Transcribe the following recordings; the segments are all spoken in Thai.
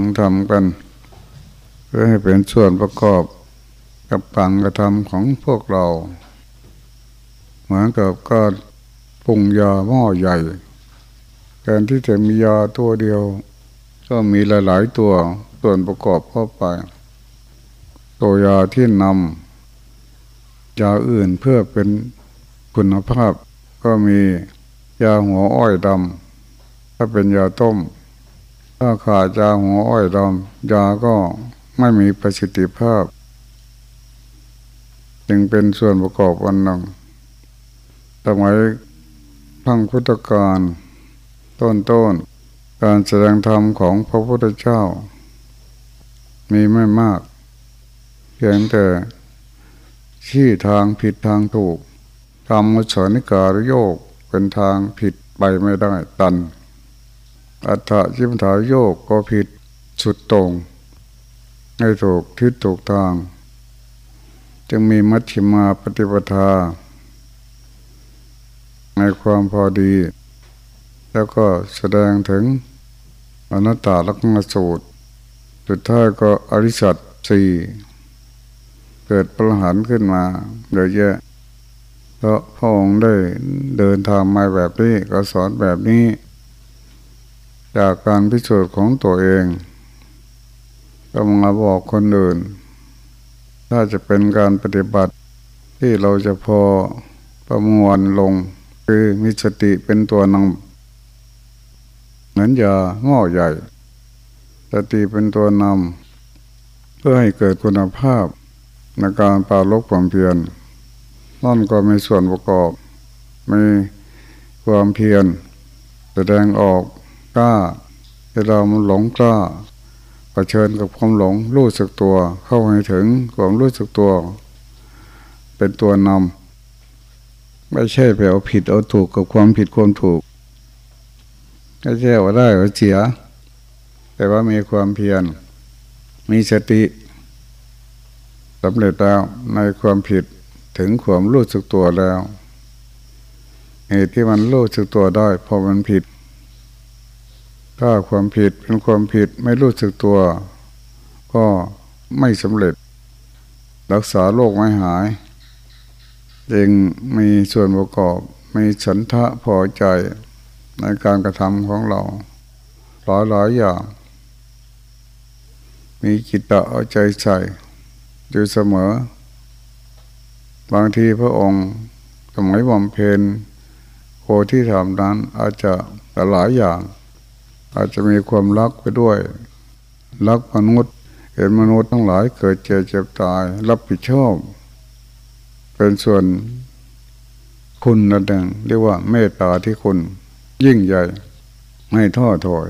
งทำกัน เพื่อให้เป็นส่วนประกอบกับการกระทำของพวกเรา เหมือนกับการปรุงยาหม้อใหญ่แทนที่จะมียาตัวเดียว ก็มีหลายๆตัวส่วนประกอบเข้าไป ตัวยาที่นำยาอื่นเพื่อเป็นคุณภาพก็มียาหัวอ้อยดำถ้าเป็นยาต้ม ถ้าขาดยาหัวอ้อยดำยาก็ไม่มีประสิทธิภาพ จึงเป็นส่วนประกอบวันหนึ่งสมัยพังพุทธการต้นต้นการแสดงธรรมของพระพุทธเจ้า มีไม่มาก เพียงแต่ชี้ทางผิดทางถูกทำมุสนิการโยกเป็นทางผิดไปไม่ได้ตัน อัฏฐจิมถาโยกก็ผิดสุดตรงไม่ถูกทิศถูกทาง จึงมีมัชฌิมาปฏิปทา ในความพอดี แล้วก็แสดงถึงอนัตตาลักษณสูตร สุดท้ายก็อริสัตสี่เกิดประหารขึ้นมาเยอะแยะเพราะพระองค์ได้เดินทางมาแบบนี้ก็สอนแบบนี้ จากการพิสูจน์ของตัวเองก็มาบอกคนอื่น ถ้าจะเป็นการปฏิบัติที่เราจะพอประมวลลง คือมีสติเป็นตัวนำเหมือนยาหม้อใหญ่ สติเป็นตัวนำเพื่อให้เกิดคุณภาพในการปาลบความเพียรนั่นก็มีส่วนประกอบ มีความเพียรแสดงออก กล้าเวลามันหลงกล้าเผชิญกับความหลงรู้สึกตัว เข้าให้ถึงความรู้สึกตัว เป็นตัวนำไม่ใช่ไปเอาผิดเอาถูกกับความผิดความถูกไม่ใช่ว่าได้ว่าเสีย แต่ว่ามีความเพียรมีสติสำเร็จแล้วในความผิดถึงความรู้สึกตัวแล้วเหตุที่มันรู้สึกตัวได้พอมันผิด ถ้าความผิดเป็นความผิดไม่รู้สึกตัว ก็ไม่สำเร็จ รักษาโรคไม่หายจึงมีส่วนประกอบมีฉันทะพอใจในการกระทำของเราหลายหลายอย่าง มีจิตตะเอาใจใส่อยู่เสมอ บางทีพระองค์สมัยบำเพ็ญโคที่ทำนั้นอาจจะหลายอย่าง อาจจะมีความรักไปด้วย รักมนุษย์ เห็นมนุษย์ทั้งหลายเกิดเจ็บเจ็บตาย รับผิดชอบ เป็นส่วนคุณระดังเรียกว่าเมตตาที่คุณ ยิ่งใหญ่ ไม่ท้อถอย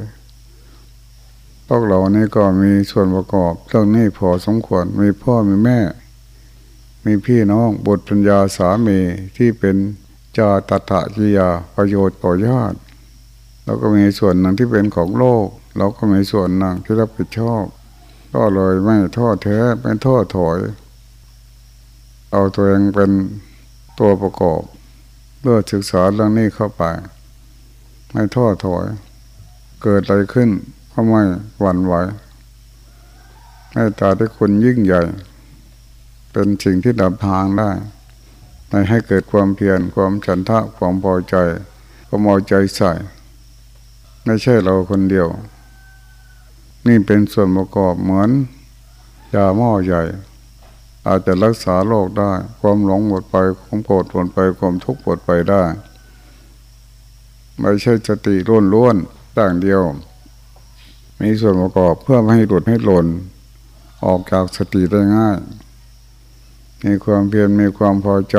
พวกเรานี่ก็มีส่วนประกอบเรื่องนี้พอสมควรมีพ่อมีแม่ มีพี่น้องบุตรปัญญาสามีที่เป็นจาตถะจิยาประโยชน์ต่อญาติ เราก็มีส่วนหนึ่งที่เป็นของโลก เราก็มีส่วนหนึ่งที่รับผิดชอบ ก็เลยไม่ท้อแท้ไม่ท้อถอย เอาตัวเองเป็นตัวประกอบเพื่อศึกษาเรื่องนี้เข้าไป ไม่ท้อถอย เกิดอะไรขึ้นก็ไม่หวั่นไหวให้ตาที่คุณยิ่งใหญ่ เป็นสิ่งที่ดับทางได้ในให้เกิดความเพียรความฉันทะความพอใจความเอาใจใส่ ไม่ใช่เราคนเดียว นี่เป็นส่วนประกอบเหมือนยาหม้อใหญ่ อาจจะรักษาโรคได้ ความหลงหมดไปความโกรธหมดไปความทุกข์หมดไปได้ ไม่ใช่สติล้วนล้วนต่างเดียว มีส่วนประกอบเพื่อไม่ให้หลุดให้หล่น ออกจากสติได้ง่าย มีความเพียรมีความพอใจ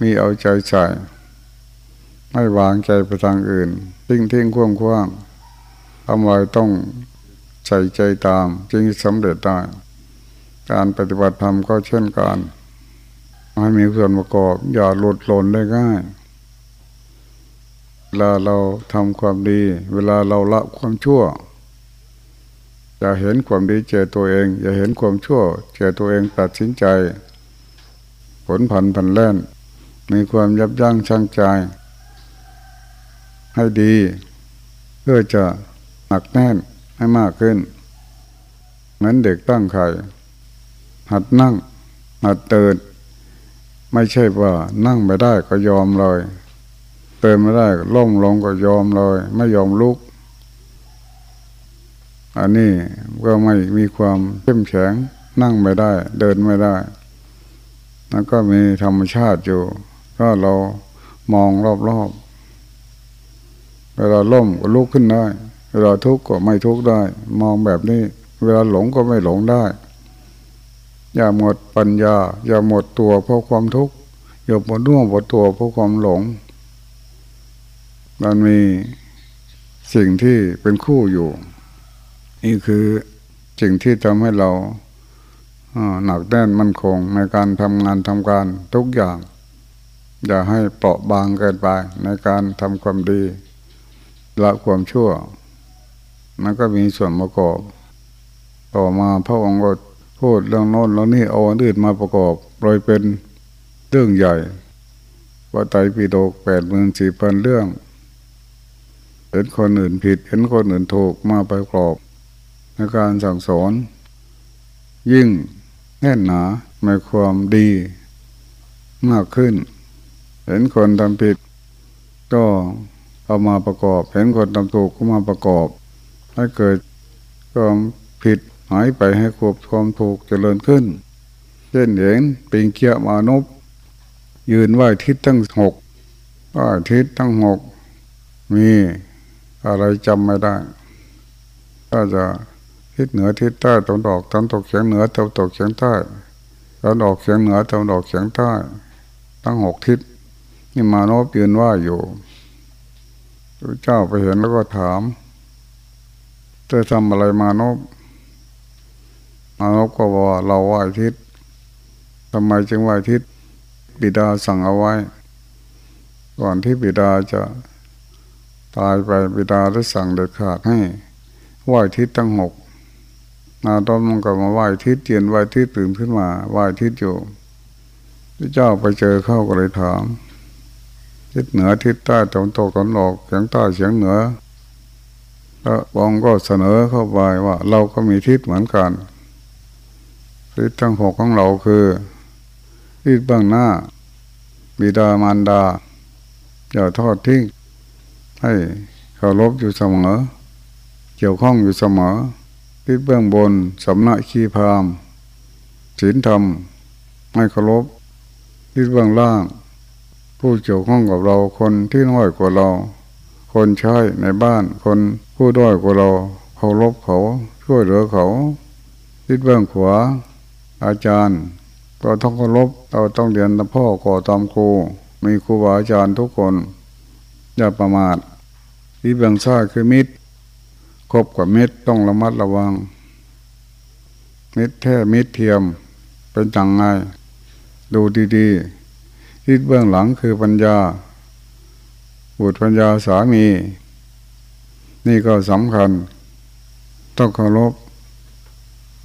มีเอาใจใส่ ไม่วางใจไปทางอื่น ทิ้งทิ้งคว่างคว่างทำไว้ต้องใส่ใจตามจึงสำเร็จได้ การปฏิบัติธรรมก็เช่นกันให้มีส่วนประกอบอย่าหลุดหล่นได้ง่ายเวลาเราทำความดี เวลาเราละความชั่วอย่าเห็นความดีเจอตัวเอง อย่าเห็นความชั่วเจอตัวเองตัดสินใจ ผลผันผันแล่น มีความยับยั้งชั่งใจ ให้ดี เพื่อจะหนักแน่นให้มากขึ้นเหมือนเด็กตั้งไข่หัดนั่ง หัดเตือนไม่ใช่ว่านั่งไม่ได้ก็ยอมเลยเตือนไม่ได้ล่มลงก็ยอมเลย ไม่ยอมลุก อันนี้ก็ไม่มีความเข้มแข็งนั่งไม่ได้ เดินไม่ได้แล้วก็มีธรรมชาติอยู่ ก็เรามองรอบๆ เวลาล่มก็ลุกขึ้นได้ เวลาทุกข์ก็ไม่ทุกข์ได้ มองแบบนี้ เวลาหลงก็ไม่หลงได้ อย่าหมดปัญญา อย่าหมดตัวเพราะความทุกข์อย่าหมดน่วงหมดตัวเพราะความหลง มันมีสิ่งที่เป็นคู่อยู่ นี่คือสิ่งที่ทำให้เราหนักแน่นมั่นคงในการทำงานทำการทุกอย่าง อย่าให้เปราะบางเกินไปในการทำความดี ละความชั่ว มันก็มีส่วนประกอบ ต่อมาพระองค์ก็พูดเรื่องโน้นแล้วนี่เอาอันอื่นมาประกอบโดยเป็นเรื่องใหญ่ว่าไตรปิฎกแปดหมื่นสี่พันเรื่องเห็นคนอื่นผิดเห็นคนอื่นถูกมาประกอบในการสั่งสอน ยิ่งแน่นหนาในความดีมากขึ้น เห็นคนทำผิด ก็ เอามาประกอบ เห็นคนทำถูกก็มาประกอบให้เกิดความผิดหายไปให้ควบความถูกเจริญขึ้น เช่นเห็นปิงเกียมานพยืนไหวทิศตั้งหกไหวทิศตั้งหกมีอะไรจำไม่ได้ถ้าจะทิศเหนือทิศใต้ตะวันออกตะวันตกเฉียงเหนือตะวันตกเฉียงใต้ตะวันออกเฉียงเหนือตะวันออกเฉียงใต้ตั้งหกทิศนี่มานพยืนว่าอยู่ พระเจ้าไปเห็นแล้วก็ถามเธอทำอะไรมานพมานพก็บอกเราไหวทิศทำไมจึงไหวทิศบิดาสั่งเอาไว้ ก่อนที่บิดาจะตายไปบิดาได้สั่งเด็ดขาดให้ไหวทิศตั้งหกนาตอนมันก็มาไหวทิศเตียนไหวทิศตื่นขึ้นมาไหวทิศอยู่พระเจ้าไปเจอเข้าก็เลยถาม ทิศเหนือทิศใต้ตะวันตกตะวันออกเฉียงใต้เฉียงเหนือแล้วบองก็เสนอเข้าไปว่า เราก็มีทิศเหมือนกัน ทิศทั้งหกของเราคือทิศเบื้องหน้า บิดามารดาอย่าทอดทิ้งให้เคารพอยู่เสมอ เกี่ยวข้องอยู่เสมอ ทิศเบื้องบนสำนักขีพามศีลธรรมให้เคารพทิศเบื้องล่าง ผู้เกี่ยวข้องกับเราคนที่น้อยกว่าเรา คนใช้ในบ้าน คนผู้ด้อยกว่าเราเคารพเขาช่วยเหลือเขาทิศเบื้องขวา อาจารย์ ก็ต้องเคารพเราต้องเรียนตามพ่อก่อตามครูมีครูบาอาจารย์ทุกคน อย่าประมาทที่เบื้องซ้ายคือมิตรคบกับมิตรต้องระมัดระวัง มิตรแท้มิตรเทียมเป็นจังไงดูดีๆ ที่เบื้องหลังคือปัญญาบุตรปัญญาสามี นี่ก็สำคัญ ต้องเคารพ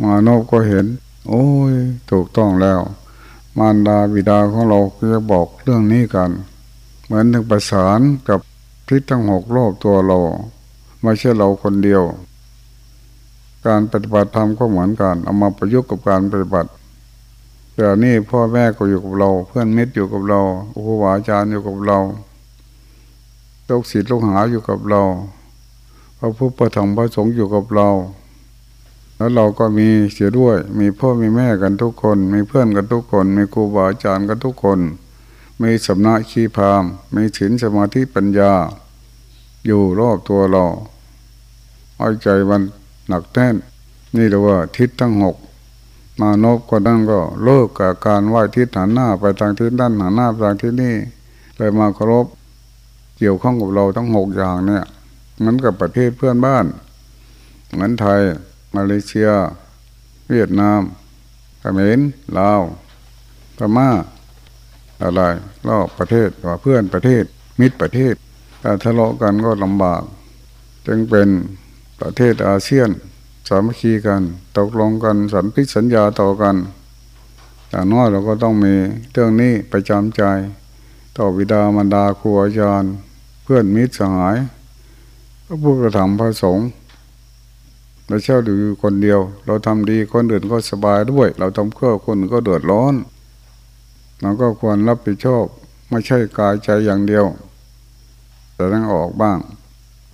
มานพก็เห็น โอ้ย ถูกต้องแล้ว มารดาบิดาของเราจะบอกเรื่องนี้กัน เหมือนถึงประสานกับทิศทั้งหกรอบตัวเรา ไม่ใช่เราคนเดียว การปฏิบัติธรรมก็เหมือนกัน เอามาประยุกต์กับการปฏิบัติ แต่นี่พ่อแม่ก็อยู่กับเรา เพื่อนมิตรอยู่กับเราครูบาอาจารย์อยู่กับเราลูกศิษย์ลูกหาอยู่กับเราพระพุทธธรรมพระสงฆ์อยู่กับเรา แล้วเราก็มีเสียด้วย มีพ่อมีแม่กันทุกคน มีเพื่อนกันทุกคน มีครูบาอาจารย์กันทุกคน มีสำนักขีพาม มีศีลสมาธิปัญญา อยู่รอบตัวเราเอาใจมันหนักแน่น นี่เรียกว่าทิศทั้งหก มานพก็นั่นก็เลิกกับการไหว้ทิศหันหน้าไปทางทิศด้านหันหน้าทางที่นี่เลยมาเคารพเกี่ยวข้องกับเราทั้งหกอย่างเนี่ยเหมือนกับประเทศเพื่อนบ้านเหมือนไทย มาเลเซีย เวียดนามเขมรลาวพม่าอะไรรอบประเทศว่าเพื่อนประเทศ มิตรประเทศถ้าทะเลาะกันก็ลำบาก จึงเป็นประเทศอาเซียน สามัคคีกัน ตกลงกันสัญพิสัญญาต่อกันแต่น้อยเราก็ต้องมีเรื่องนี้ประจำใจ ต่อวิดามารดาครูอาจารย์ เพื่อนมิตรสหายพระพุทธธรรมพระสงฆ์ไม่ใช่าอยู่คนเดียว เราทำดีคนอื่นก็สบายด้วย เราทำเพื่อคนอื่นก็เดือดร้อนเราก็ควรรับผิดชอบไม่ใช่กายใจอย่างเดียวแต่ต้องออกบ้าง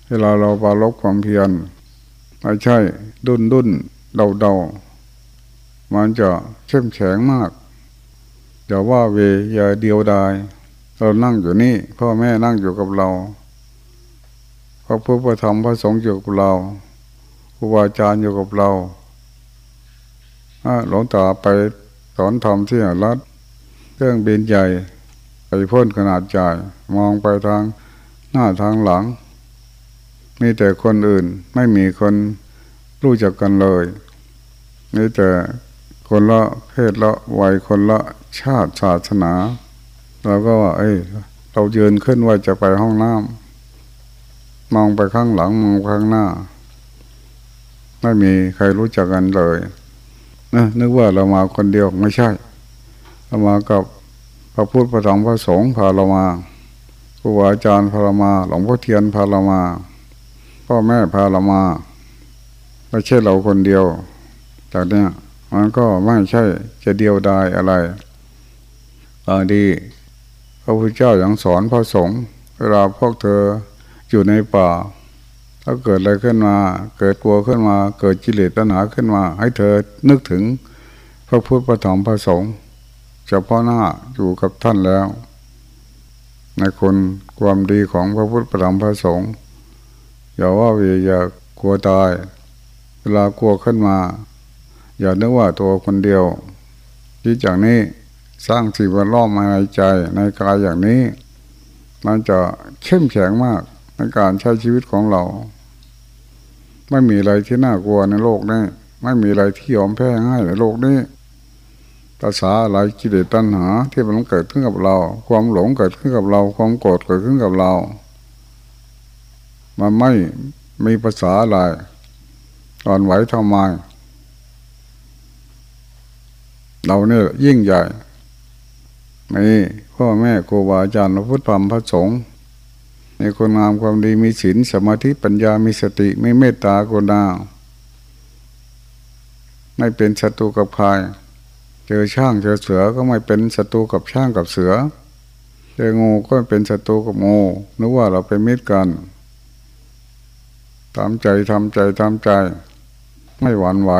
เวลาเราปาลบความเพียรไม่ใช่ ดุนดุนเดาเดามันจะเข้มแข็งมากอย่าว่าเวอย่าเดียวดาย เรานั่งอยู่นี่พ่อแม่นั่งอยู่กับเราพระพุทธธรรมพระสงฆ์อยู่กับเราครูบาอาจารย์อยู่กับเราหลวงตาไปสอนธรรมที่รัฐเครื่องบินใหญ่ไปพ่นขนาดใหญ่มองไปทางหน้าทางหลัง มีแต่คนอื่นไม่มีคน รู้จักกันเลยมีแต่คนละเพศละวัยคนละชาติศาสนาเราก็ว่าเอ้ย เราเยืนขึ้นว่าจะไปห้องน้ำมองไปข้างหลังมองข้างหน้า ไม่มีใครรู้จักกันเลยนะนึกว่าเรามาคนเดียวไม่ใช่ เรามากับพระพุทธพระธรรมพระสงฆ์พาเรามาครูบาอาจารย์พาเรามา หลวงพ่อเทียนพาเรามา พ่อแม่พาเรามา ไม่ใช่เราคนเดียวจากเนี้ยมันก็ไม่ใช่จะเดียวดายอะไรบางทีพระพุทธเจ้าอย่างสอนพระสงฆ์เวลาพวกเธออยู่ในป่า ถ้าเกิดอะไรขึ้นมา เกิดกลัวขึ้นมา เกิดจิเลตัณหาขึ้นมา ให้เธอนึกถึงพระพุทธพระธรรมพระสงฆ์เฉพาะหน้าอยู่กับท่านแล้ว ในคนความดีของพระพุทธพระธรรมพระสงฆ์อย่าว่าเวียอย่ากลัวตาย เวลากลัวขึ้นมา อย่านึกว่าตัวคนเดียว ที่จากนี้สร้างสิ่งแวดล้อมมาในใจในกายอย่างนี้ มันจะเข้มแข็งมากในการใช้ชีวิตของเรา ไม่มีอะไรที่น่ากลัวในโลกนี้ ไม่มีอะไรที่ยอมแพ้ง่ายในโลกนี้ภาษาอะไรกิเลสตัณหา ที่มันเกิดขึ้นกับเรา ความหลงเกิดขึ้นกับเรา ความโกรธเกิดขึ้นกับเรา มันไม่มีภาษาอะไร ตอนไหวทำไมเราเนี่ยยิ่งใหญ่มีพ่อแม่ครูบาอาจารย์พระพุทธธรรมพระสงฆ์มีคนงามความดีมีศีลสมาธิปัญญามีสติไม่เมตตากรุณาไม่เป็นศัตรูกับใครเจอช่างเจอเสือก็ไม่เป็นศัตรูกับช่างกับเสือ เจองูก็เป็นศัตรูกับงูนึกว่าเราเป็นมิตรกันทำใจทำใจทำใจ ไม่หวั่นไหว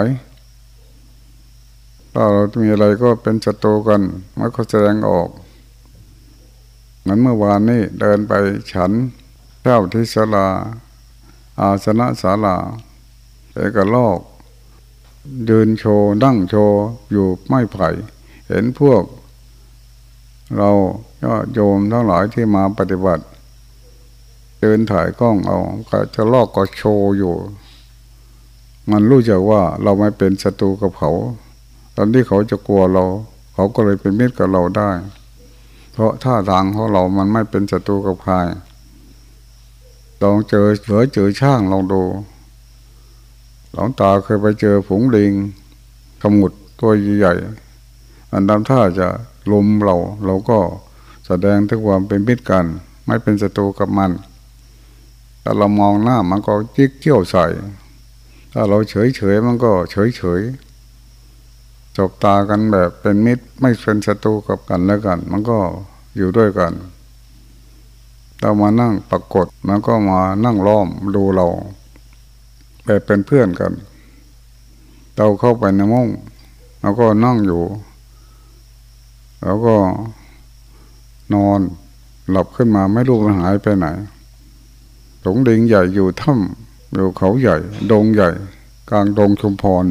ถ้าเรามีอะไรก็เป็นศัตรูกันมันก็แสดงออกเหมือนเมื่อวานนี้เดินไปฉันเจ้าที่ศาลา อาสนะศาลาเอกลอกเดินโชว์นั่งโชว์อยู่ไม่ไผ่เห็นพวก เราก็โยมทั้งหลายที่มาปฏิบัติ เดินถ่ายกล้องเอาก็จะลอกก็โชว์อยู่ มันรู้จักว่าเราไม่เป็นศัตรูกับเขา ตอนที่เขาจะกลัวเรา เขาก็เลยเป็นมิตรกับเราได้ เพราะท่าทางของเรามันไม่เป็นศัตรูกับใครลองเจอเสือเจอช่างลองดูหลวงตาเคยไปเจอผงลิงขมุดตัวใหญ่อันดำท่าจะลุมเรา เราก็แสดงถึงความเป็นมิตรกัน ไม่เป็นศัตรูกับมัน แต่เรามองหน้ามันก็จิกเกี่ยวใส่ ถ้าเราเฉยเฉยมันก็เฉยเฉยจบตากันแบบเป็นมิตรไม่เป็นศัตรูกับกันแล้วกัน มันก็อยู่ด้วยกันเรามานั่งปรากฏมันก็มานั่งล้อมดูเราแบบเป็นเพื่อนกัน เราเข้าไปในมุ้งเราก็นั่งอยู่แล้วก็นอนหลับขึ้นมาไม่รู้มันหายไปไหนหลงดิงใหญ่อยู่ถ้ำ อยู่เขาใหญ่ ดงใหญ่ กลางดงชุมพร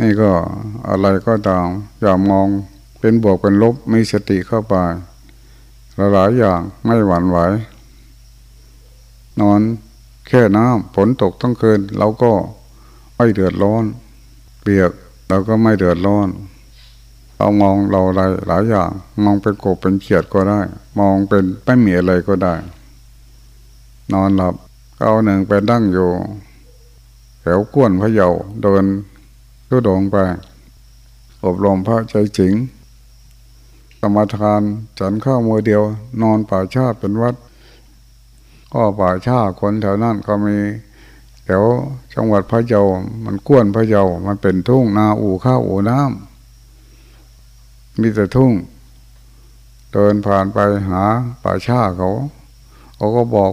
นี่ก็อะไรก็ตาม อย่ามองเป็นบวกเป็นลบมีสติเข้าไปหลายอย่างไม่หวั่นไหว นอนแค่น้ำฝนตกทั้งคืนเราก็ไม่เดือดร้อน เปียกเราก็ไม่เดือดร้อนเรามองเราอะไรหลายอย่าง มองเป็นกบเป็นเขียดก็ได้ มองเป็นไม่มีอะไรก็ได้ นอนหลับ เอาหนึ่งไปดั้งอยู่แถวก้วนพะเยาเดินก็ดงไป อบรมพระใจจิงสมทานฉันข้าวมือเดียว นอนป่าชาเป็นวัด ก็ป่าชาคนแถวนั้นก็มีแถวจังหวัดพะเยา มันก้วนพะเยา มันเป็นทุ่งนาอู่ข้าวอู่น้ำมีแต่ทุ่ง เดินผ่านไปหาป่าชาเขาเขาก็บอก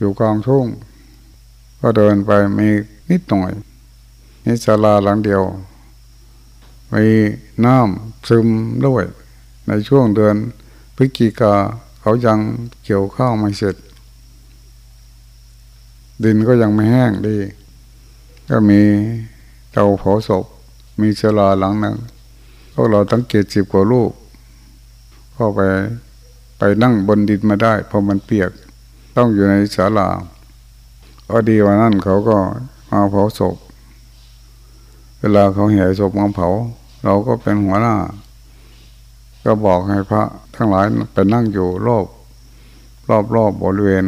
อยู่กลางทุ่ง ก็เดินไปมีนิดหน่อยนี่ศาลาหลังเดียว มีน้ำซึมด้วย ในช่วงเดือนพฤศจิกาเขายังเกี่ยวข้าวไม่เสร็จ ดินก็ยังไม่แห้งดี ก็มีเตาเผาศพ มีศาลาหลังหนึ่งพวกเราตั้งเกตสิบกว่าลูกก็ไปไปนั่งบนดินมาได้ เพราะมันเปียก ต้องอยู่ในศาลาพอดีวันนั้นเขาก็มาเผาศพ เวลาเขาแห่ศพมาเผา เราก็เป็นหัวหน้า ก็บอกให้พระ ทั้งหลายไปนั่งอยู่รอบรอบรอบบริเวณ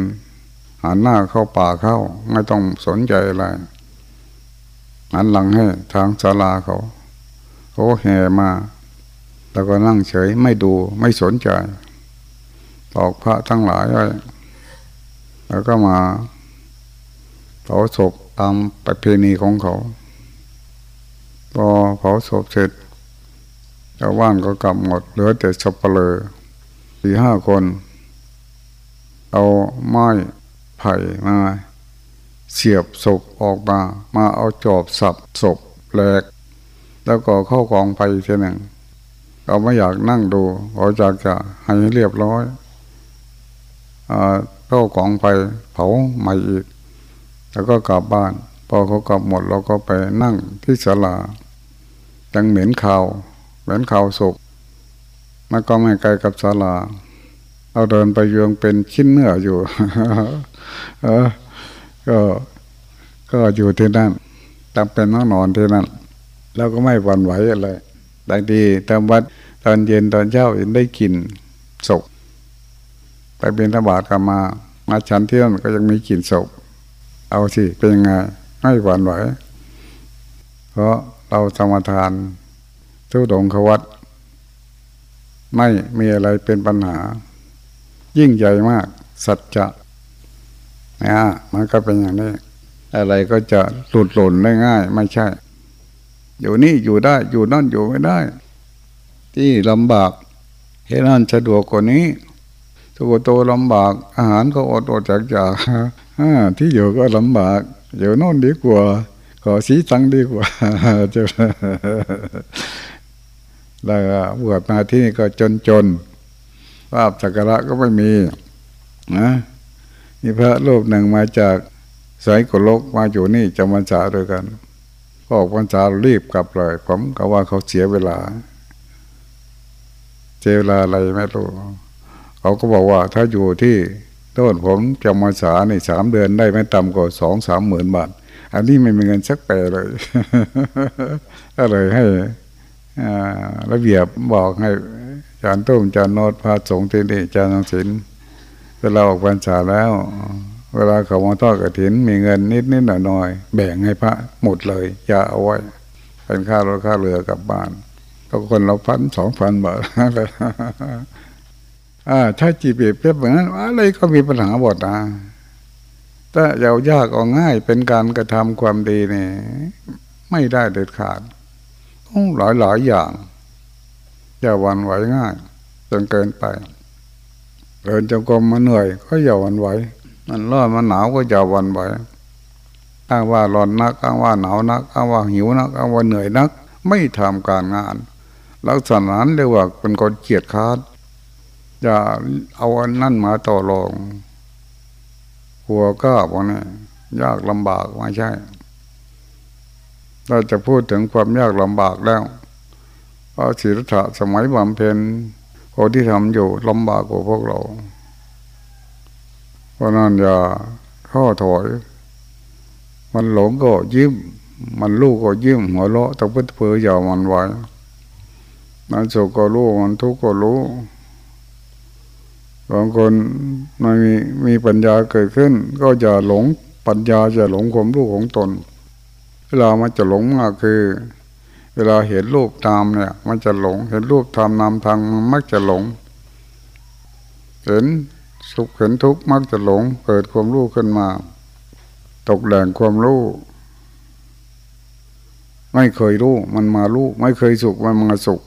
หันหน้าเข้าป่าเข้า ไม่ต้องสนใจอะไรหันหลังให้ทางศาลาเขาเขาแห่มา แล้วก็นั่งเฉยไม่ดูไม่สนใจบอกพระทั้งหลายไว้ แล้วก็มาเผาศพตามประเพณีของเขา พอเผาศพเสร็จชาวบ้านก็กลับหมด เหลือแต่สับเปลือสี่ห้าคน เอาไม้ไผ่มาเสียบศพออกมา มาเอาจอบสับศพแหลก แล้วก็เข้ากองไปทีหนึ่งเราไม่อยากนั่งดูเราอยากจะให้เรียบร้อยอ เข้ากองไปเผาใหม่อีก แล้วก็กลับบ้าน พอเขากลับหมดเราก็ไปนั่งที่ศาลายังเหม็นข่าวเหม็นข่าวศพมันก็ไม่ไกลกับศาลาเราเดินไปยงเป็นชิ้นเนื้ออยู่เออก็ก็อยู่ที่นั่นจำเป็นต้องนอนที่นั่นแล้วก็ไม่หวั่นไหวอะไรบางทีตอนวัดตอนเย็นตอนเช้าได้กินศพ ไปเป็นธบาตกลับมามาฉันเที่นั่นก็ยังมีกลิ่นศพ เอาสิเป็นยังไงไม่หวั่นไหว เพราะเราสมทานทุดงควัตไม่มีอะไรเป็นปัญหา ยิ่งใหญ่มาก สัจจะนะมันก็เป็นอย่างนี้ อะไรก็จะหลุดหล่นได้ง่าย ไม่ใช่ อยู่นี่อยู่ได้ อยู่นั่นอยู่ไม่ได้ ที่ลำบากเห็นนั่นสะดวกกว่านี้ ทุกโตลำบาก อาหารก็อดอดจากจากที่อยู่ก็ลำบากอยู่โน่นดีกว่า ขอสีตังดีกว่าจะแล้วบวชมาที่นี่ก็จนจนภาพสักการะก็ไม่มีนะมีพระรูปหนึ่งมาจากสายกุลกมาอยู่นี่จำพรรษาด้วยกันออกพรรษารีบกลับเลยผมก็ว่าเขาเสียเวลา เจเวลาอะไรไม่รู้ เขาก็บอกว่าถ้าอยู่ที่ต้นผมจำพรรษาในสามเดือนได้ไม่ต่ำกว่าสองสามหมื่นบาท อันนี้ไม่มีเงินสักแปเลย ก็เลยให้ระเบียบบอกให้จารตุ้มจารโนดพาสงที่นี่จารนงศิลเวลาออกพรรษาแล้ว เวลาเขามาทอดกระถิน มีเงินนิดนิดหน่อยหน่อยแบ่งให้พระหมดเลยอย่าเอาไว้ เป็นค่ารถค่าเรือกลับบ้าน ก็คนเราพันสองพันบาท อ่าถ้าจีบเปรียบแบบนั้นอะไรก็มีปัญหาบทนะถ้าเอายากเอาง่ายเป็นการกระทำความดีเนี่ยไม่ได้เด็ดขาดต้องหลายหลายอย่างอย่าวันไหวง่ายจนเกินไปเดินจงกรมมาเหนื่อย ก็อย่าวันไหวมันร้อนมันหนาวก็อย่าวันไหวอ้างว่าร้อนนักอ้างว่าหนาวนักอ้างว่าหิวนักอ้างว่าเหนื่อยนัก ไม่ทำการงาน ลักษณะนั้นเรียกว่าเป็นคนเกียจค้าน อย่าเอาอันนั่นมาต่อรองหัวก็พวกนี้ยากลำบากไม่ใช่ เราจะพูดถึงความยากลำบากแล้วพระศิริธะสมัยบำเพ็ญคนที่ทำอยู่ลำบากกว่าพวกเรา เพราะนั้นอย่าข้อถอย มันหลงก็ยิ้ม มันลูกก็ยิ้มหัวเราะต้องพึ่งเพื่ออย่ามันไว้มันสุขก็รู้ มันทุกข์ก็รู้ บางคนไม่มีมีปัญญาเกิดขึ้น ก็จะหลงปัญญาจะหลงความรู้ของตน เวลามันจะหลงมากคือ เวลาเห็นรูปตามเนี่ย มันจะหลง เห็นรูปทำนามทางมันมักจะหลง เห็นสุขเห็นทุกข์มักจะหลง เกิดความรู้ขึ้นมา ตกแหล่งความรู้ไม่เคยรู้ มันมารู้ ไม่เคยสุขมันมาสุข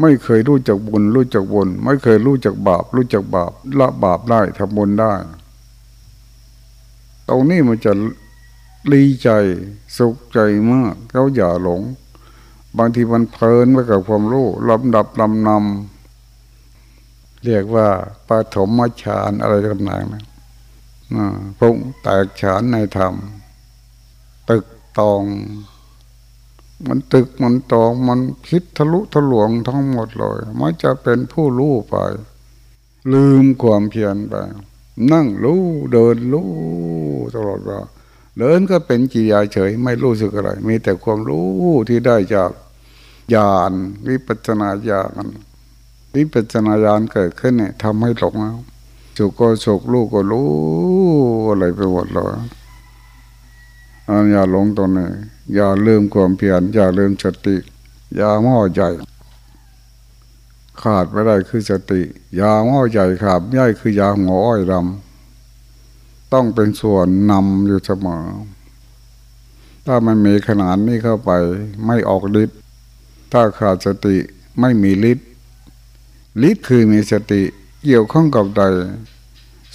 ไม่เคยรู้จักบุญรู้จักบุญไม่เคยรู้จักบาป รู้จักบาปละบาปได้ทำบุญได้ ตรงนี้มันจะดีใจสุขใจมากเขาอย่าหลง บางทีมันเพลินไปกับความรู้ลำดับลำนำเรียกว่าปฐมฌานอะไรต่างๆนะพุ่งแตกฉานในธรรม ตึกตอง มันตึกมันตองมันคิดทะลุทะลวงทั้งหมดเลยมันจะเป็นผู้รู้ไป ลืมความเพียรไป นั่งรู้เดินรู้ตลอดเวลาเดินก็เป็นกิยาเฉยไม่รู้สึกอะไร มีแต่ความรู้ที่ได้จากญาณวิปัจนาญาณวิปัจนาญาณเกิดขึ้นเนี่ยทำให้หลงแล้วสุขก็สุขลูกก็รู้อะไรไปหมดเลย อย่าหลงตรงนี้อย่าลืมความเพียรอย่าลืมสติอย่าหม้อใหญ่ ขาดไม่ได้คือสติยาหม้อใหญ่ขาดใหญ่คือยาหัวอ้อยดำต้องเป็นส่วนนำอยู่เสมอถ้ามันมีขนาดนี้เข้าไป ไม่ออกฤทธิ์ถ้าขาดสติไม่มีฤทธิ์ฤทธิ์คือมีสติเกี่ยวข้องกับใด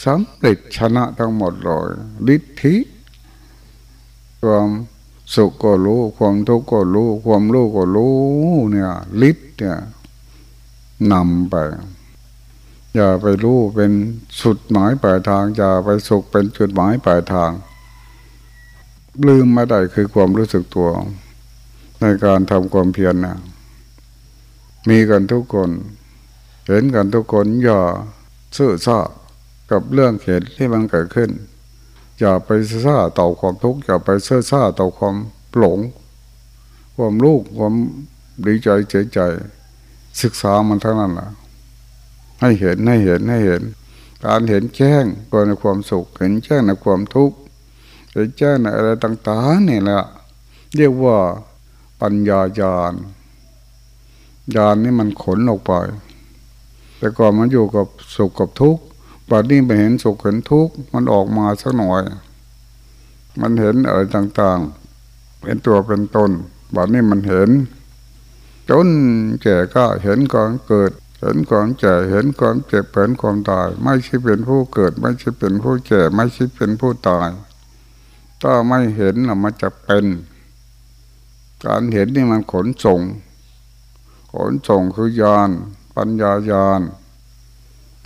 สำเร็จชนะทั้งหมดเลยฤทธิ ความสุขก็รู้ ความทุกข์ก็รู้ ความรู้ก็รู้ เนี่ยฤทธิ์เนี่ยนำไป อย่าไปรู้เป็นสุดหมายปลายทาง อย่าไปสุขเป็นจุดหมายปลายทาง ลืมม่ได้คือความรู้สึกตัว ในการทำความเพียรนะมีกันทุกคน เห็นกันทุกคนอย่าซื่อซ่ากับเรื่องเหตุที่มันเกิดขึ้น อย่าไปซ่าต่อความทุกข์อย่าไปเสื่อซ่าต่อความหลง ความลูกความดีใจเฉยใจ ศึกษามันเท่านั้นแหละให้เห็นให้เห็นให้เห็น การเห็นแจ้งก็ในความสุข เห็นแจ้งในความทุกข์เห็นแจ้งในอะไรต่างๆนี่แหละเรียกว่าปัญญาญาณญาณนี่มันขนออกไป แต่ก่อนมันอยู่กับสุขกับทุกข์ ปัจนี้ไปเห็นสุขเห็นทุกข์มันออกมาสักหน่อย มันเห็นอะไรต่างๆ เป็นตัวเป็นตนบัดนี้มันเห็น จนแก่ก็เห็นก่อนเกิด เห็นก่อนแก่เห็นก่อนเจ็บเห็นความตาย ไม่ใช่เป็นผู้เกิด ไม่ใช่เป็นผู้แก่ไม่ใช่เป็นผู้ตาย ถ้าไม่เห็นมันจะเป็น การเห็นนี่มันขนส่ง ขนส่งคือยาน ปัญญายาณ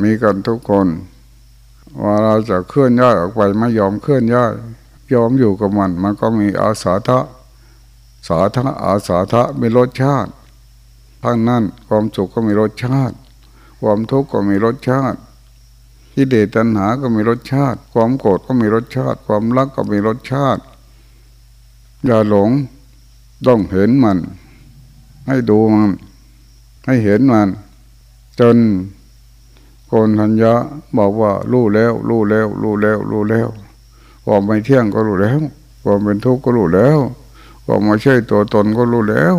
มีกันทุกคนว่าเราจะเคลื่อนย้ายออกไปไม่ยอมเคลื่อนย้ายยอมอยู่กับมัน มันก็มีอาสาทะสาธะอาสาทะมีรสชาติทั้งนั้นความสุขก็มีรสชาติ ความทุกข์ก็มีรสชาติที่เดตัณหาก็มีรสชาติ ความโกรธก็มีรสชาติ ความรักก็มีรสชาติ อย่าหลงต้องเห็นมัน ให้ดูมัน ให้เห็นมัน จน คนทัญญะบอกว่ารู้แล้ว รู้แล้ว รู้แล้ว รู้แล้วความไม่เที่ยงก็รู้แล้วความเป็นทุกข์ก็รู้แล้วความไม่ใช่ตัวตนก็รู้แล้ว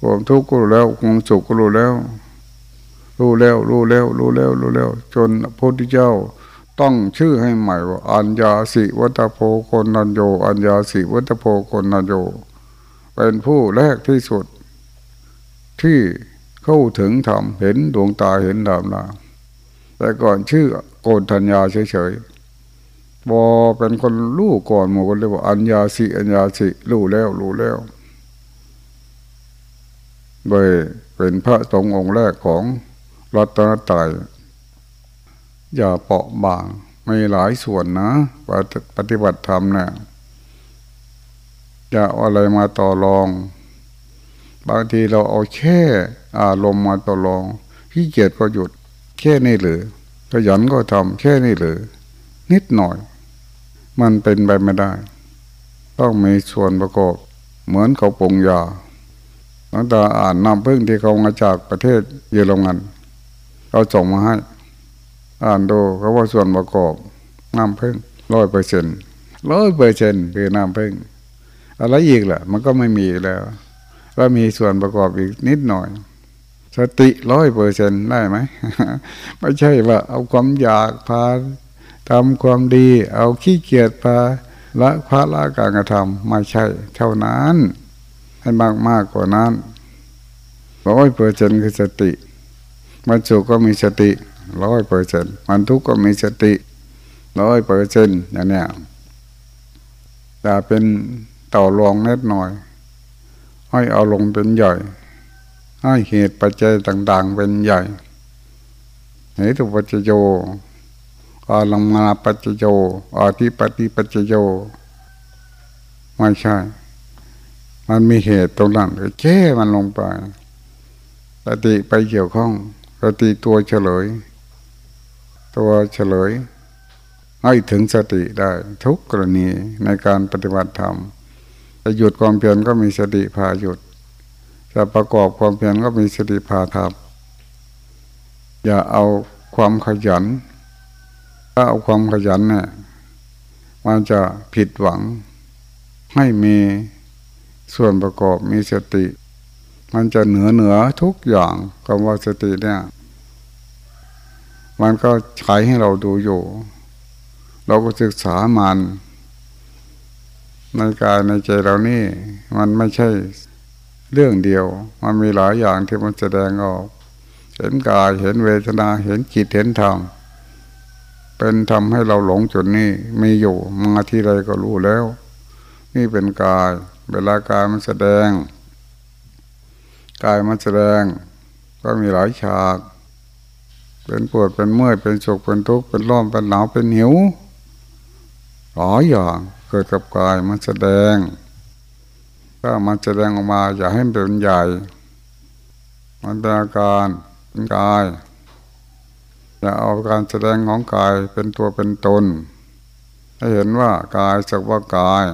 ความทุกข์ก็รู้แล้วความสุขก็รู้แล้ว รู้แล้ว รู้แล้ว รู้แล้ว รู้แล้ว จนพระพุทธเจ้าต้องชื่อให้ใหม่ว่าอัญญาสิวัตโพคนนันโยอัญญาสิวัตโพคนนันโยเป็นผู้แรกที่สุดที่ เข้าถึงธรรมเห็นดวงตาเห็นธรรมนะแต่ก่อนชื่อโกนธัญญาเฉยๆบอเป็นคนรู้ก่อนหมู่คนเรียกว่าอัญญาสิอัญญาสิรู้แล้วรู้แล้วโดยเป็นพระสงฆ์องค์แรกของรัตนตรัยอย่าเปาะบางไม่หลายส่วนนะปฏิบัติธรรมเนะี่ยอย่าอะไรมาต่อรอง บางทีเราเอาแค่ อารมณ์มาตกลงขี้เกียจก็หยุด แค่นี้หรือขยันก็ทำแค่นี้หรือ นิดหน่อย มันเป็นไปไม่ได้ ต้องมีส่วนประกอบ เหมือนเขาปรุงยาตั้งแต่อ่านน้ำพึ่งที่เขามาจากประเทศเยอรมันเขาส่งมาให้ อ่านดูเขาว่าส่วนประกอบน้ำพึ่งร้อยเปอร์เซ็นต์ร้อยเปอร์เซ็นต์คือน้ำพึ่งอะไรอีกล่ะ มันก็ไม่มีแล้ว แล้วมีส่วนประกอบอีกนิดหน่อย สติร้อยเปอร์เซ็นได้ไหมไม่ใช่ว่า เอาความอยากพาทำความดี เอาขี้เกียจพาละพระละการกระทำไม่ใช่ เท่านั้น ให้มากมากกว่านั้นร้อยเปอร์เซ็นคือสติมันสุขก็มีสติร้อยเปอร์เซ็นมันทุกข์ก็มีสติร้อยเปอร์เซ็นอย่างเนี้ยแต่เป็นต่อรองนิดหน่อยให้เอาลงเป็นใหญ่ ให้เหตุปัจจัยต่าง ๆ เป็นใหญ่เหตุปัจจโยอาลังมาปัจจโยอาทิปฏิปัจจโยไม่ใช่ มันมีเหตุตรงนั้นก็แก้มันลงไปสติไปเกี่ยวข้องสติตัวเฉลย ตัวเฉลย ให้ถึงสติได้ทุกกรณีในการปฏิบัติธรรมจะหยุดความเพียรก็มีสติพาหยุด จะประกอบความเพียรก็มีสติพาทำอย่าเอาความขยัน ถ้าเอาความขยันเนี่ยมันจะผิดหวัง ให้มีส่วนประกอบมีสติ มันจะเหนือเหนือทุกอย่างคำว่าสติเนี่ย มันก็ใช้ให้เราดูอยู่ เราก็ศึกษามันในกายในใจเรานี่ มันไม่ใช่ เรื่องเดียว มันมีหลายอย่างที่มันแสดงออก เห็นกายเห็นเวทนาเห็นจิตเห็นธรรมเป็นทำให้เราหลงจุดนี้มีอยู่มาที่ไรก็รู้แล้ว นี่เป็นกาย เวลากายมันแสดง กายมันแสดง ก็มีหลายฉาก เป็นปวดเป็นเมื่อยเป็นสุขเป็นทุกข์เป็นร้อนเป็นหนาวเป็นหิวหลายอย่างเกิดกับกายมันแสดง ถ้ามันแสดงออกมาอย่าให้มันเป็นใหญ่ มันเป็นอาการเป็นกาย อย่าเอาการแสดงของกายเป็นตัวเป็นตน ให้เห็นว่ากายสักว่ากาย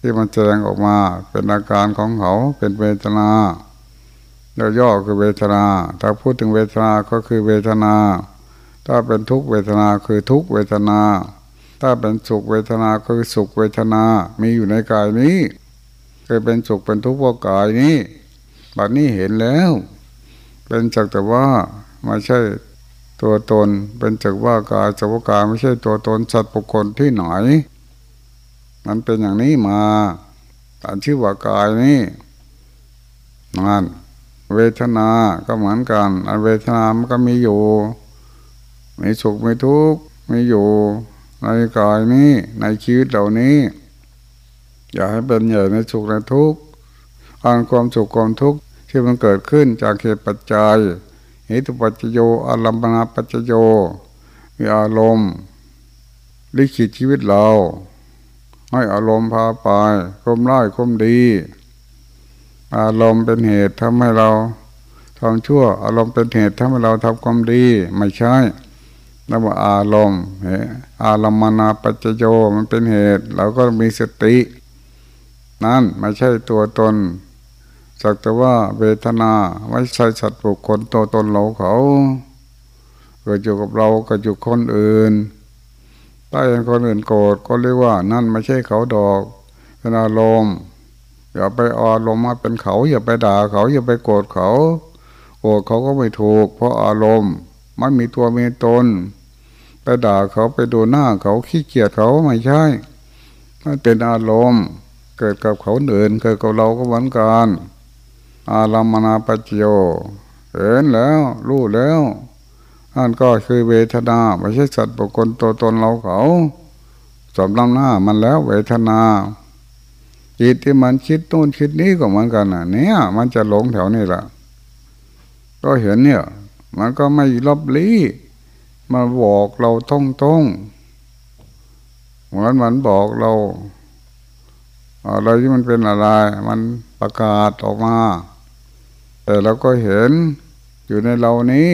ที่มันแสดงออกมาเป็นอาการของเขาเป็นเวทนาแล้วย่อคือเวทนา ถ้าพูดถึงเวทนา ก็คือเวทนา ถ้าเป็นทุกเวทนาคือทุกเวทนา ถ้าเป็นสุขเวทนาคือสุขเวทนา มีอยู่ในกายนี้ เคยเป็นสุขเป็นทุกข์เพราะกายนี้บัดนี้เห็นแล้ว เป็นจักแต่ว่าไม่ใช่ตัวตน เป็นจักว่ากายจักว่ากายไม่ใช่ตัวตนสัตว์บุคคลที่ไหนมันเป็นอย่างนี้มาตามชื่อว่ากายนี้นั่นเวทนาก็เหมือนกันอันเวทนามันก็มีอยู่ มีสุขมีทุกข์มีอยู่ ในกายนี้ในชีวิตเหล่านี้ อย่าให้เป็นใหญ่ในสุขในทุกข์อันความสุขความทุกข์ที่มันเกิดขึ้นจากเหตุปัจจัยเหตุปัจจโยอารัมปนาปัจจโยมีอารมณ์ลิขิตชีวิตเรา ให้อารมณ์พาไปคมร้ายคมดี อารมณ์เป็นเหตุทำให้เราทำชั่ว อารมณ์เป็นเหตุทำให้เราทำความดี ไม่ใช่แล้วว่าอารมณ์อารมณนาปัจจโยมันเป็นเหตุ เราก็มีสติ นั่นไม่ใช่ตัวตน สักแต่ว่าเวทนาไม่ใช่สัตว์บุคคลตัวตนเราเขาเกิดอยู่กับเราก็อยู่คนอื่นถ้าเห็นคนอื่นโกรธก็เรียกว่า นั่นไม่ใช่เขาดอกเป็นอารมณ์อย่าไปอารมณ์มาเป็นเขา อย่าไปด่าเขา อย่าไปโกรธเขาโกรธเขาก็ไม่ถูก เพราะอารมณ์มันมีตัวมีตนไปด่าเขาไปดูหน้าเขาขี้เกียจเขาไม่ใช่มันเป็นอารมณ์ เกิดกับเขาเดินเกิดกับเราก็เหมือนกันอารามนาปจิโยเห็นแล้ว รู้แล้วนั่นก็คือเวทนาไม่ใช่สัตว์บุคคลตัวตนเราเขาสมลำหน้ามันแล้วเวทนาจิตที่มันคิดโน่นคิดนี้ก็เหมือนกันอะ เนี่ย มันจะหลงแถวนี้แหละก็เห็นเนี่ย มันก็ไม่ลบลี้มาบอกเราท่องท่องเหมือนมันบอกเรา อะไรที่มันเป็นอะไร มันประกาศออกมา แต่เราก็เห็นอยู่ในเรานี้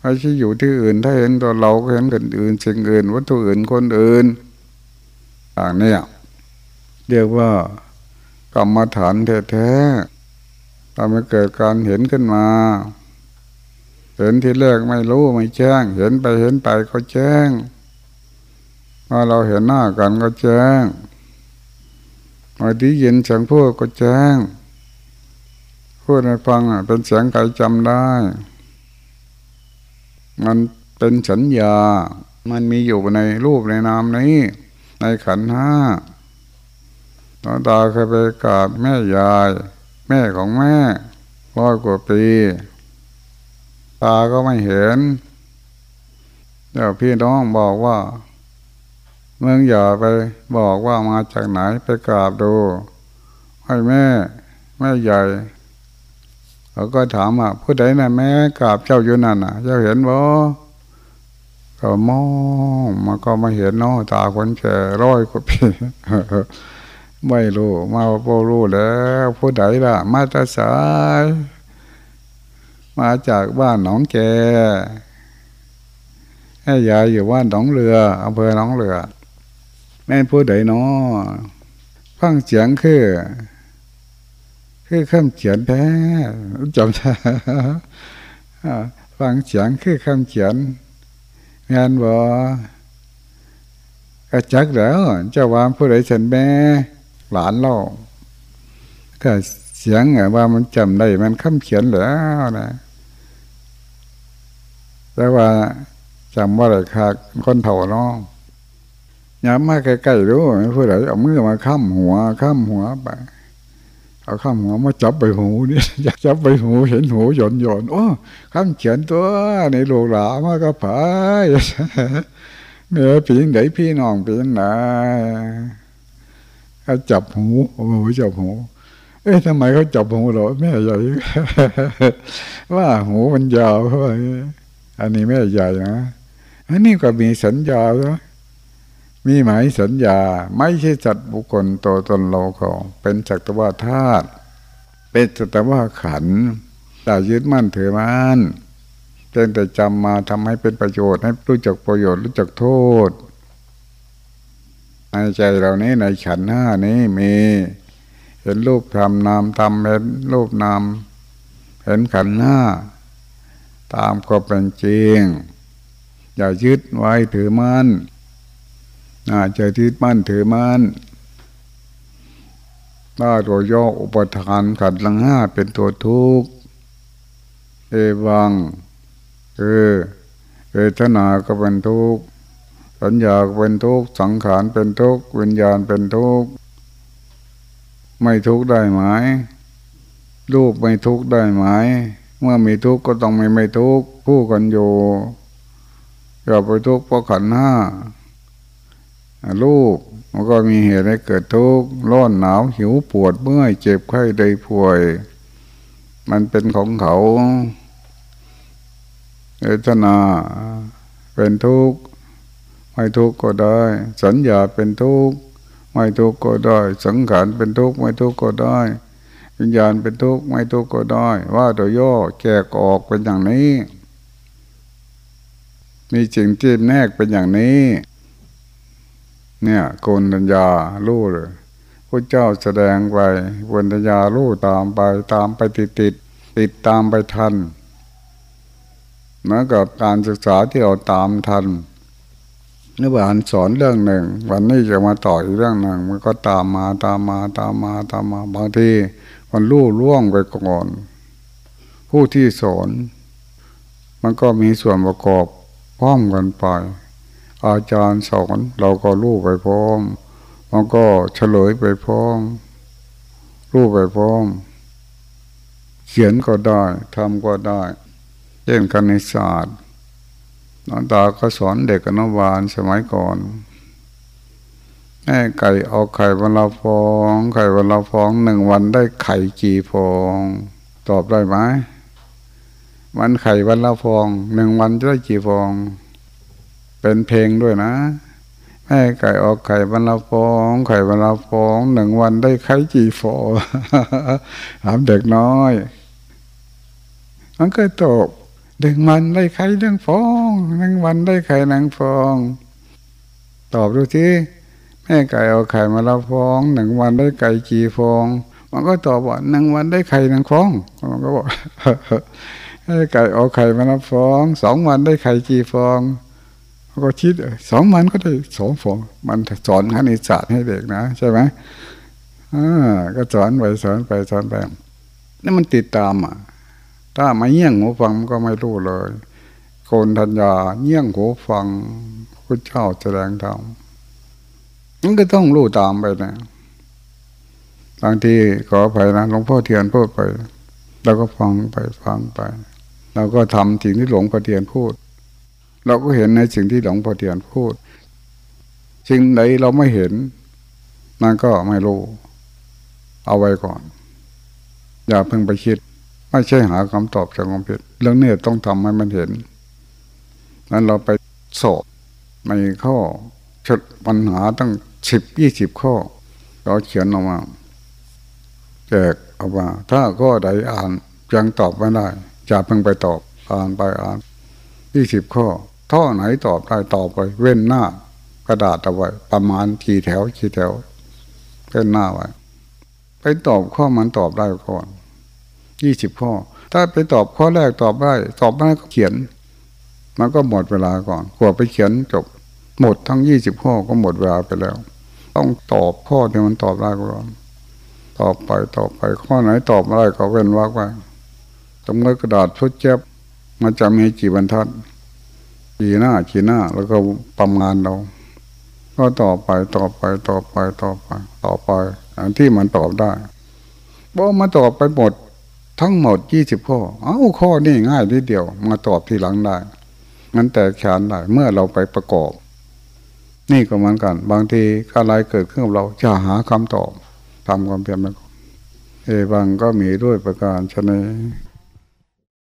ไม่ใช่อยู่ที่อื่น ถ้าเห็นตัวเราก็เห็นคนอื่นสิ่งอื่น วัตถุอื่นคนอื่น ต่างเนี่ยเรียกว่ากรรมฐานแท้ๆทำให้เกิดการเห็นขึ้นมาเห็นที่แรกไม่รู้ไม่แจ้ง เห็นไปเห็นไปก็แจ้งพอเราเห็นหน้ากันก็แจ้ง บางทียินเสียงพูดก็แจ้ง พูดให้ฟังอะเป็นเสียงใครจำได้ มันเป็นสัญญา มันมีอยู่ในรูปในนามนี้ ในขันห้าตอนตาเคยไปกราบแม่ยาย แม่ของแม่ร้อยกว่าปี ตาก็ไม่เห็นเดี๋ยวพี่น้องบอกว่า มืองอย่าไปบอกว่ามาจากไหนไปกราบดูให้แม่แม่ใหญ่เขาก็ถามว่าผู้ใดน่ะแม่กราบเจ้าอยู่นั่นน่ะ เจ้าเห็นบ่ก็มองมันก็มาเห็นเนาะตาคนแก่ร้อยกว่าปีไม่รู้มาโปรู้แล้วผู้ใดล่ะ มาจากสาย มาจากบ้านหนองแกให้ยายอยู่บ้านหนองเรืออำเภอหนองเรือ แม่ผู้ใดเนาะฟังเสียงคือ คือคำเขียนแท้จำได้ฟังเสียงคือคำเขียนงานบ่กระจักแล้วเจ้าวามผู้ใดฉันแม่หลานเราก็เสียงว่ามันจำได้มันคำเขียนแล้วนะแต่ว่าจำว่าอะไรคักคนเถ่าน้อง ย้ำมาใกล้ๆรู้ผู้ใดเอามือมาค้ำหัวค้ำหัวไป เอาข้ามหัวมาจับใบหูนี่อยากจับใบหูเห็นหูหย่อนหย่อนโอ้ข้ามเขียนตัวในโลกหลามากระพายเมื่อปีนไหนพี่น้องปีนไหนเขาจับหูโอ้โหจับหู เอ๊ะทำไมเขาจับหูเราแม่ใหญ่ว่าหูมันยาวเขาอันนี้แม่ใหญ่นะอันนี้ก็มีสัญญาแล้ว มีหมายสัญญาไม่ใช่จัดบุคคลตัวตนเราเขาเป็นจักรวาธาตุเป็นจักรวาขันแต่ยึดมั่นถือมั่นเป็นแต่จำมาทำให้เป็นประโยชน์ให้รู้จักประโยชน์รู้จักโทษในใจเรานี้ในขันห้านี้มีเห็นรูปทำนามทำเห็นรูปนามเห็นขันห้าตามก็เป็นจริง อย่ายึดไว้ถือมั่น อาจจะที่มั่นถือมั่นถ้าตัวย่ออุปทานขัดลังห้าเป็นตัวทุกข์ เอวังคือเวทนาก็เป็นทุกข์สัญญาก็เป็นทุกข์สังขารเป็นทุกข์วิญญาณเป็นทุกข์ไม่ทุกข์ได้ไหมรูปไม่ทุกข์ได้ไหมเมื่อมีทุกข์ก็ต้องไม่ไม่ทุกข์คู่กันอยู่อย่าไปทุกข์เพราะขันห้า ลูกมันก็มีเหตุให้เกิดทุกข์ร้อนหนาวหิวปวดเมื่อยเจ็บไข้ใดป่วย มันเป็นของเขาเวทนาเป็นทุกข์ไม่ทุกข์ก็ได้ สัญญาเป็นทุกข์ไม่ทุกข์ก็ได้ สังขารเป็นทุกข์ไม่ทุกข์ก็ได้วิญญาณเป็นทุกข์ไม่ทุกข์ก็ได้ ว่าโดยย่อแกกออกเป็นอย่างนี้ มีจริงที่แนกเป็นอย่างนี้ เนี่ยโกนัญญาลู่เลยพระเจ้าแสดงไปโกนัญญาลู่ตามไปตามไปติดติดติดตามไปทันเหมือนกับการศึกษาที่เราตามทันนึกว่าสอนเรื่องหนึ่ง วันนี้จะมาต่ออีกเรื่องหนึ่ง มันก็ตามมาตามมาตามมาตามมาบางทีมันลู่ล่วงไปก่อน ผู้ที่สอน มันก็มีส่วนประกอบพร้อมกันไป อาจารย์สอนเราก็รู้ไปพร้อมมันก็เฉลยไปพร้อมรู้ไปพร้อม เขียนก็ได้ทำก็ได้เช่นคณิตศาสตร์นอนตาก็สอนเด็กอนุบาลสมัยก่อนแม่ไก่เอาไข่วันละฟอง ไข่วันละฟองหนึ่งวันได้ไข่กี่ฟอง ตอบได้ไหมมันไข่วันละฟองหนึ่งวันจะได้กี่ฟอง เป็นเพลงด้วยนะแม่ไก่ออกไข่บรรลาฟอง ไข่บรรลาฟองหนึ่งวันได้ไข่กี่ฟองถามเด็กน้อย มันก็ตกหนึ่งวันได้ไข่หนึ่งฟองหนึ่งวันได้ไข่หนึ่งฟอง ตอบดูทีแม่ไก่เอาไข่มาละฟองหนึ่งวันได้ไก่กี่ฟอง มันก็ตอบว่าหนึ่งวันได้ไข่หนึ่งฟองมันก็บอกแม่ไก่เอาไข่มาละฟองสองวันได้ไข่กี่ฟอง ก็คิดสองมันก็ได้สองฟองมันสอนคณิตศาสตร์ให้เด็กนะ ใช่ไหมอ่าก็สอนไปสอนไปสอนไปนี่มันติดตามอะ ถ้าไม่เยี่ยงหูฟังมันก็ไม่รู้เลยโกนทัญญาเยี่ยงหูฟังพระเจ้าแสดงธรรมมันก็ต้องรู้ตามไปนะบางทีขออภัยนะหลวงพ่อเทียนพูดไปเราก็ฟังไปฟังไปเราก็ทำสิ่งที่หลวงพ่อเทียนพูด เราก็เห็นในสิ่งที่หลวงพ่อเทียนพูดสิ่งไหนเราไม่เห็นนั่นก็ไม่รู้ เอาไว้ก่อน อย่าเพิ่งไปคิด ไม่ใช่หาคำตอบจากความผิดเรื่องนี้ต้องทำให้มันเห็น นั้นเราไปสอบในข้อชดปัญหาตั้งสิบยี่สิบข้อเราเขียนออกมาแจกออกมาถ้าก็ใดอ่านยังตอบไม่ได้จะเพิ่งไปตอบอ่านไปอ่านยี่สิบข้อ ท่อไหนตอบได้ตอบไป เว้นหน้ากระดาษเอาไว้ ประมาณกี่แถวกี่แถวเว้นหน้าไว้ไปตอบข้อมันตอบได้ก่อนยี่สิบข้อ ถ้าไปตอบข้อแรกตอบได้ ตอบไม่ได้ก็เขียน มันก็หมดเวลาก่อนกว่าไปเขียนจบ หมดทั้งยี่สิบข้อก็หมดเวลาไปแล้ว ต้องตอบข้อที่มันตอบได้ก่อนตอบไปตอบไปข้อไหนตอบไม่ได้ก็เว้นวรรคไว้ตรงกระดาษชุดเจ็บมันจะมีกี่บรรทัด กี่หน้ากี่หน้า แล้วก็ประมาณเรา ก็ต่อไปต่อไปต่อไปต่อไป ต่อไปอันที่มันตอบได้บอกมาตอบไปหมดทั้งหมดยี่สิบข้อ เอ้าข้อนี่ง่ายนิดเดียว มาตอบทีหลังได้มันแต่แขนได้เมื่อเราไปประกอบ นี่ก็เหมือนกัน บางทีอะไรเกิดขึ้นกับเราจะหาคำตอบทำความเพียรไปก่อนเอวังก็มีด้วยประการชน